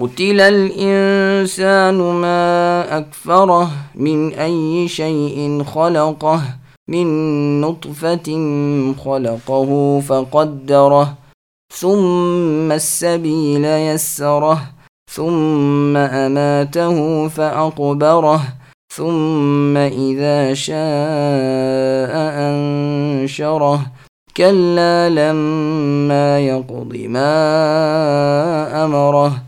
قتل الإنسان ما أكفره من أي شيء خلقه، من نطفة خلقه فقدره، ثم السبيل يسره، ثم أماته فأقبره، ثم إذا شاء أنشره. كلا لما يقض ما أمره.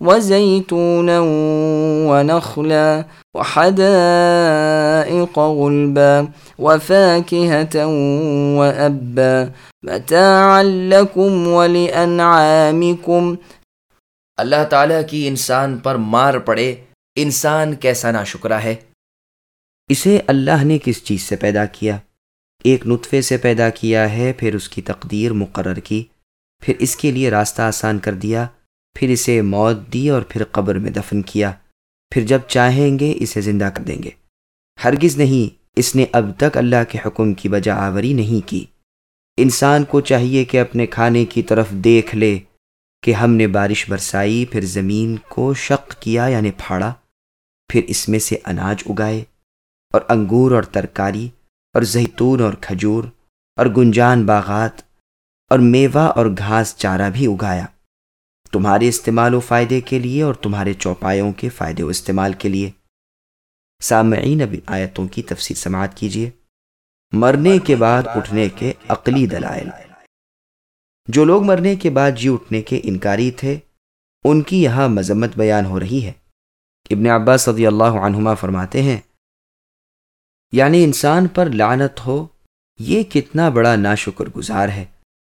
وزيتونا ونخلا وحدائق غلبا وفاكهة وأبا متاعا لكم ولأنعامكم. اللہ تعالیٰ کی انسان پر مار پڑے انسان کیسا نا شکرہ ہے؟ اسے اللہ نے کس چیز سے پیدا کیا؟ ایک نطفے سے پیدا کیا ہے پھر اس کی تقدیر مقرر کی پھر اس کے لیے راستہ آسان کر دیا پھر اسے موت دی اور پھر قبر میں دفن کیا۔ پھر جب چاہیں گے اسے زندہ کر دیں گے۔ ہرگز نہیں، اس نے اب تک اللہ کے حکم کی بجا آوری نہیں کی۔ انسان کو چاہیے کہ اپنے کھانے کی طرف دیکھ لے کہ ہم نے بارش برسائی، پھر زمین کو شق کیا یعنی پھاڑا۔ پھر اس میں سے اناج اگائے اور انگور اور ترکاری اور زیتون اور کھجور اور گنجان باغات اور میوہ اور گھاس چارہ بھی اگایا۔ تمہارے استعمال و فائدے کے لیے اور تمہارے چوپایوں کے فائدے و استعمال کے لیے۔ سامعین، اب آیتوں کی تفصیل سماعت کیجیے۔ مرنے کے بعد اٹھنے کے عقلی دلائل۔ جو لوگ مرنے کے بعد جی اٹھنے کے انکاری تھے، ان کی یہاں مذمت بیان ہو رہی ہے۔ ابن عباس صدی اللہ عنہما فرماتے ہیں یعنی انسان پر لعنت ہو، یہ کتنا بڑا ناشکر گزار ہے۔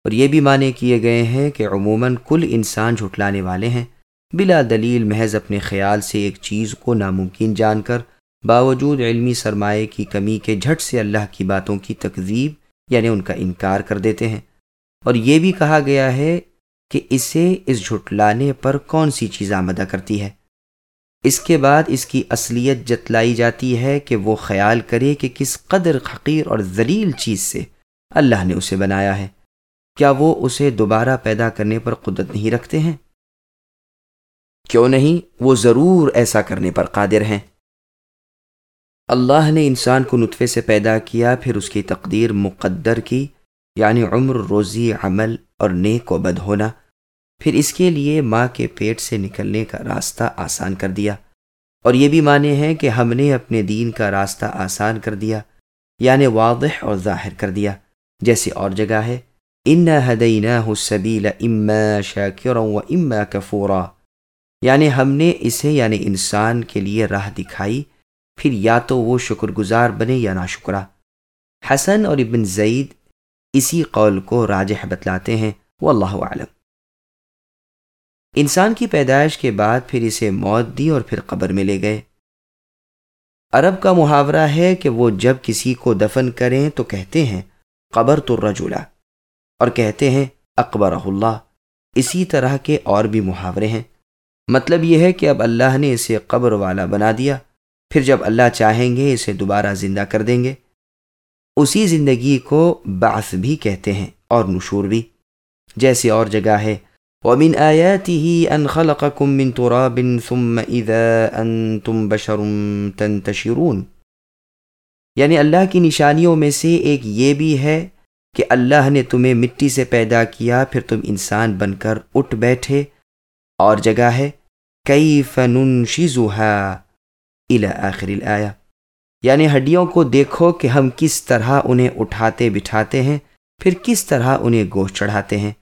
اور یہ بھی معنی کیے گئے ہیں کہ عموماً کل انسان جھٹلانے والے ہیں۔ بلا دلیل محض اپنے خیال سے ایک چیز کو ناممکن جان کر باوجود علمی سرمایہ کی کمی کے جھٹ سے اللہ کی باتوں کی تقزیب یعنی ان کا انکار کر دیتے ہیں۔ اور یہ بھی کہا گیا ہے کہ اسے اس جھٹلانے پر کون سی چیز آمدہ کرتی ہے۔ اس کے بعد اس کی اصلیت جتلائی جاتی ہے کہ وہ خیال کرے کہ کس قدر حقیر اور ذلیل چیز سے اللہ نے اسے بنایا ہے۔ کیا وہ اسے دوبارہ پیدا کرنے پر قدرت نہیں رکھتے ہیں؟ کیوں نہیں؟ وہ ضرور ایسا کرنے پر قادر ہیں۔ اللہ نے انسان کو نطفے سے پیدا کیا، پھر اس کی تقدیر مقدر کی یعنی عمر، روزی، عمل اور نیک و بد ہونا۔ پھر اس کے لیے ماں کے پیٹ سے نکلنے کا راستہ آسان کر دیا۔ اور یہ بھی مانے ہیں کہ ہم نے اپنے دین کا راستہ آسان کر دیا یعنی واضح اور ظاہر کر دیا، جیسے اور جگہ ہے۔ ان حدینہ حسبیل اما شاکر و اما کفورا یعنی ہم نے اسے یعنی انسان کے لیے راہ دکھائی، پھر یا تو وہ شکر گزار بنے یا نا شکرا حسن اور ابن زید اسی قول کو راجح بتلاتے ہیں وہ اللہ عالم انسان کی پیدائش کے بعد پھر اسے موت دی اور پھر قبر میں لے گئے۔ عرب کا محاورہ ہے کہ وہ جب کسی کو دفن کریں تو کہتے ہیں، قبر تو رجولا اور کہتے ہیں اکبر اللہ، اسی طرح کے اور بھی محاورے ہیں۔ مطلب یہ ہے کہ اب اللہ نے اسے قبر والا بنا دیا، پھر جب اللہ چاہیں گے اسے دوبارہ زندہ کر دیں گے۔ اسی زندگی کو بعث بھی کہتے ہیں اور نشور بھی۔ جیسے اور جگہ ہے، وَمِنْ آيَاتِهِ أَنْ خَلَقَكُم مِّن تُرَابٍ ثُمَّ إِذَا أَنْتُمْ بَشَرٌ تَنْتَشِرُونَ۔ یعنی اللہ کی نشانیوں میں سے ایک یہ بھی ہے کہ اللہ نے تمہیں مٹی سے پیدا کیا، پھر تم انسان بن کر اٹھ بیٹھے۔ اور جگہ ہے کئی فنون شیزوہا آخر الآیا یعنی ہڈیوں کو دیکھو کہ ہم کس طرح انہیں اٹھاتے بٹھاتے ہیں، پھر کس طرح انہیں گوشت چڑھاتے ہیں۔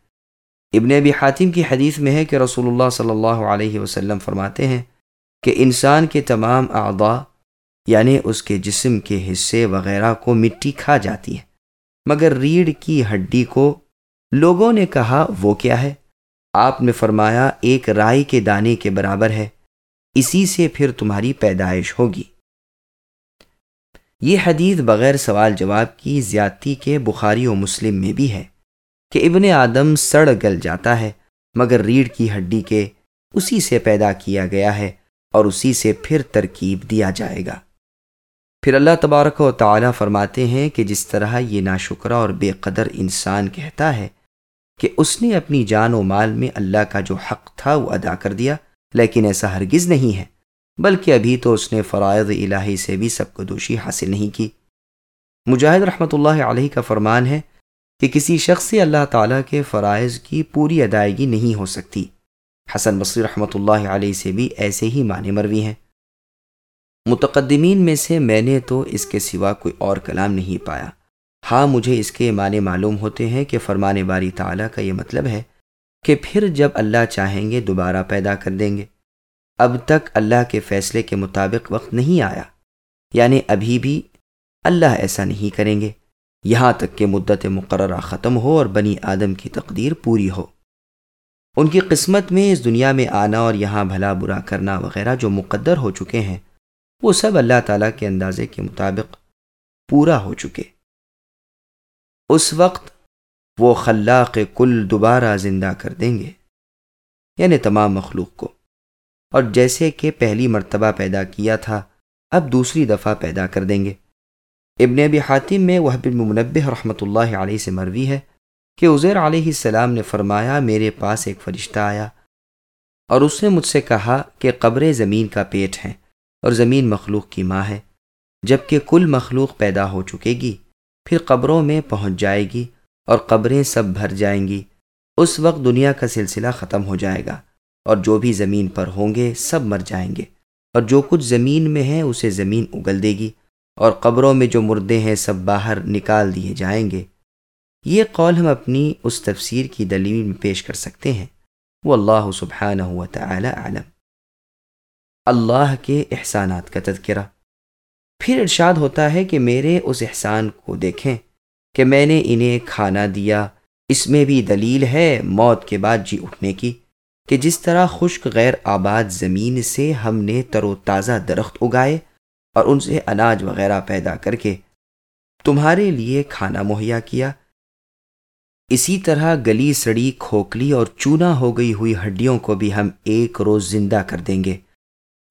ابن ابی حاتم کی حدیث میں ہے کہ رسول اللہ صلی اللہ علیہ وسلم فرماتے ہیں کہ انسان کے تمام اعضاء یعنی اس کے جسم کے حصے وغیرہ کو مٹی کھا جاتی ہے مگر ریڑھ کی ہڈی کو لوگوں نے کہا، وہ کیا ہے؟ آپ نے فرمایا، ایک رائی کے دانے کے برابر ہے، اسی سے پھر تمہاری پیدائش ہوگی۔ یہ حدیث بغیر سوال جواب کی زیادتی کے بخاری و مسلم میں بھی ہے کہ ابن آدم سڑ گل جاتا ہے، مگر ریڑھ کی ہڈی کے اسی سے پیدا کیا گیا ہے اور اسی سے پھر ترکیب دیا جائے گا۔ پھر اللہ تبارک و تعالیٰ فرماتے ہیں کہ جس طرح یہ ناشکرہ اور بے قدر انسان کہتا ہے کہ اس نے اپنی جان و مال میں اللہ کا جو حق تھا وہ ادا کر دیا، لیکن ایسا ہرگز نہیں ہے، بلکہ ابھی تو اس نے فرائض الہی سے بھی سب کو دوشی حاصل نہیں کی۔ مجاہد رحمۃ اللہ علیہ کا فرمان ہے کہ کسی شخص سے اللہ تعالیٰ کے فرائض کی پوری ادائیگی نہیں ہو سکتی۔ حسن بصری رحمۃ اللہ علیہ سے بھی ایسے ہی معنی مروی ہیں۔ متقدمین میں سے میں نے تو اس کے سوا کوئی اور کلام نہیں پایا۔ ہاں مجھے اس کے معنی معلوم ہوتے ہیں کہ فرمان باری تعالیٰ کا یہ مطلب ہے کہ پھر جب اللہ چاہیں گے، دوبارہ پیدا کر دیں گے۔ اب تک اللہ کے فیصلے کے مطابق وقت نہیں آیا۔ یعنی ابھی بھی اللہ ایسا نہیں کریں گے۔ یہاں تک کہ مدت مقررہ ختم ہو اور بنی آدم کی تقدیر پوری ہو۔ ان کی قسمت میں اس دنیا میں آنا اور یہاں بھلا برا کرنا وغیرہ جو مقدر ہو چکے ہیں وہ سب اللہ تعالیٰ کے اندازے کے مطابق پورا ہو چکے۔ اس وقت وہ خلاق کل دوبارہ زندہ کر دیں گے یعنی تمام مخلوق کو۔ اور جیسے کہ پہلی مرتبہ پیدا کیا تھا، اب دوسری دفعہ پیدا کر دیں گے۔ ابن ابی حاتم میں وہ بن منبع رحمۃ اللہ علیہ سے مروی ہے کہ عزیر علیہ السلام نے فرمایا، میرے پاس ایک فرشتہ آیا اور اس نے مجھ سے کہا کہ قبر زمین کا پیٹ ہیں اور زمین مخلوق کی ماں ہے جبکہ کل مخلوق پیدا ہو چکے گی، پھر قبروں میں پہنچ جائے گی اور قبریں سب بھر جائیں گی۔ اس وقت دنیا کا سلسلہ ختم ہو جائے گا اور جو بھی زمین پر ہوں گے سب مر جائیں گے، اور جو کچھ زمین میں ہے اسے زمین اگل دے گی اور قبروں میں جو مردے ہیں سب باہر نکال دیے جائیں گے۔ یہ قول ہم اپنی اس تفسیر کی دلیل میں پیش کر سکتے ہیں۔ وہ اللہ سبحانہ و تعالی عالم اللہ کے احسانات کا تذکرہ۔ پھر ارشاد ہوتا ہے کہ میرے اس احسان کو دیکھیں کہ میں نے انہیں کھانا دیا۔ اس میں بھی دلیل ہے موت کے بعد جی اٹھنے کی کہ جس طرح خشک غیر آباد زمین سے ہم نے تر و تازہ درخت اگائے اور ان سے اناج وغیرہ پیدا کر کے تمہارے لیے کھانا مہیا کیا۔ اسی طرح گلی سڑی کھوکھلی اور چونا ہو گئی ہوئی ہڈیوں کو بھی ہم ایک روز زندہ کر دیں گے۔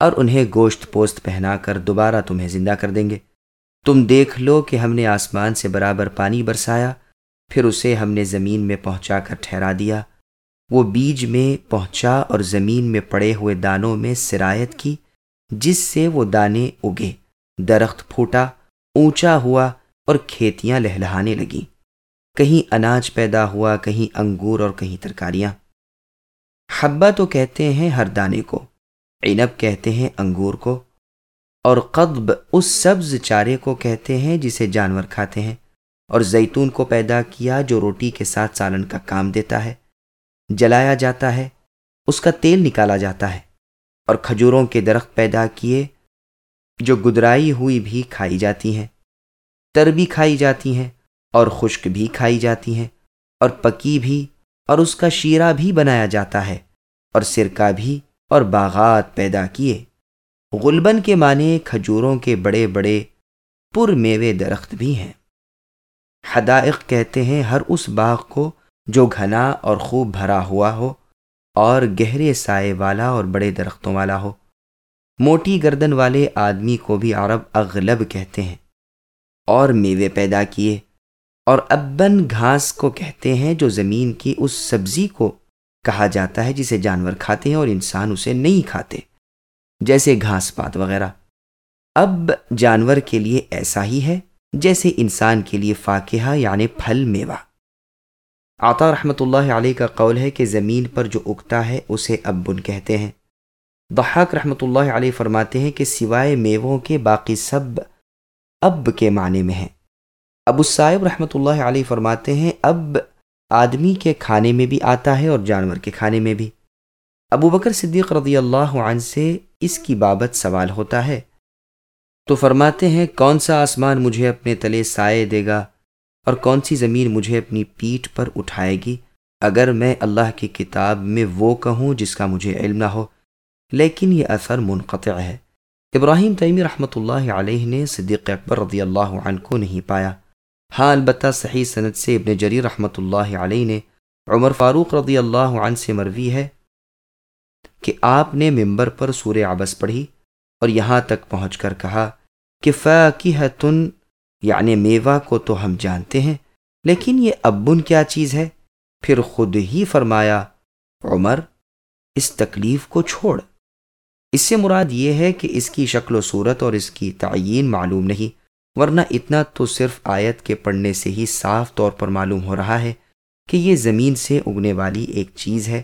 اور انہیں گوشت پوست پہنا کر دوبارہ تمہیں زندہ کر دیں گے۔ تم دیکھ لو کہ ہم نے آسمان سے برابر پانی برسایا، پھر اسے ہم نے زمین میں پہنچا کر ٹھہرا دیا۔ وہ بیج میں پہنچا اور زمین میں پڑے ہوئے دانوں میں سرایت کی، جس سے وہ دانے اگے، درخت پھوٹا، اونچا ہوا اور کھیتیاں لہلہانے لگیں۔ کہیں اناج پیدا ہوا، کہیں انگور اور کہیں ترکاریاں۔ حبا تو کہتے ہیں ہر دانے کو۔ عنب کہتے ہیں انگور کو، اور قدب اس سبز چارے کو کہتے ہیں جسے جانور کھاتے ہیں، اور زیتون کو پیدا کیا جو روٹی کے ساتھ سالن کا کام دیتا ہے، جلایا جاتا ہے، اس کا تیل نکالا جاتا ہے، اور کھجوروں کے درخت پیدا کیے جو گدرائی ہوئی بھی کھائی جاتی ہیں، تر بھی کھائی جاتی ہیں، اور خشک بھی کھائی جاتی ہیں، اور پکی بھی، اور اس کا شیرہ بھی بنایا جاتا ہے، اور سرکہ بھی اور باغات پیدا کیے۔ غلبن کے معنی کھجوروں کے بڑے بڑے پر میوے درخت بھی ہیں۔ حدائق کہتے ہیں ہر اس باغ کو جو گھنا اور خوب بھرا ہوا ہو اور گہرے سائے والا اور بڑے درختوں والا ہو۔ موٹی گردن والے آدمی کو بھی عرب اغلب کہتے ہیں اور میوے پیدا کیے اور ابن گھاس کو کہتے ہیں جو زمین کی اس سبزی کو کہا جاتا ہے جسے جانور کھاتے ہیں اور انسان اسے نہیں کھاتے، جیسے گھاس پات وغیرہ۔ اب جانور کے لیے ایسا ہی ہے جیسے انسان کے لیے فاقہ یعنی پھل میوہ۔ آتا رحمۃ اللہ علیہ کا قول ہے کہ زمین پر جو اگتا ہے اسے ابن کہتے ہیں۔ ضحاک رحمۃ اللہ علیہ فرماتے ہیں کہ سوائے میووں کے باقی سب اب کے معنی میں ہیں۔ ابو صاحب رحمۃ اللہ علیہ فرماتے ہیں، اب آدمی کے کھانے میں بھی آتا ہے اور جانور کے کھانے میں بھی۔ ابو بکر صدیق رضی اللہ عنہ سے اس کی بابت سوال ہوتا ہے۔ تو فرماتے ہیں، کون سا آسمان مجھے اپنے تلے سائے دے گا اور کون سی زمین مجھے اپنی پیٹھ پر اٹھائے گی؟ اگر میں اللہ کی کتاب میں وہ کہوں جس کا مجھے علم نہ ہو۔ لیکن یہ اثر منقطع ہے۔ ابراہیم تیمی رحمۃ اللہ علیہ نے صدیق اکبر رضی اللہ عنہ کو نہیں پایا۔ ہاں البتہ صحیح صنعت سے ابن جری رحمۃ اللہ علیہ نے عمر فاروق رضی اللہ عنہ سے مروی ہے کہ آپ نے ممبر پر سورہ عبس پڑھی اور یہاں تک پہنچ کر کہا کہ فاقیہتن یعنی میوہ کو تو ہم جانتے ہیں، لیکن یہ ابن کیا چیز ہے؟ پھر خود ہی فرمایا، عمر، اس تکلیف کو چھوڑ۔ اس سے مراد یہ ہے کہ اس کی شکل و صورت اور اس کی تعین معلوم نہیں۔ ورنہ اتنا تو صرف آیت کے پڑھنے سے ہی صاف طور پر معلوم ہو رہا ہے کہ یہ زمین سے اگنے والی ایک چیز ہے،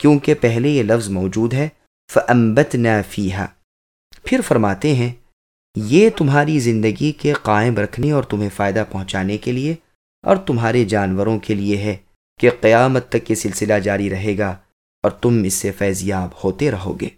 کیونکہ پہلے یہ لفظ موجود ہے فمبت نہ پھر فرماتے ہیں، یہ تمہاری زندگی کے قائم رکھنے اور تمہیں فائدہ پہنچانے کے لیے اور تمہارے جانوروں کے لیے ہے کہ قیامت تک یہ سلسلہ جاری رہے گا اور تم اس سے فیضیاب ہوتے رہو گے۔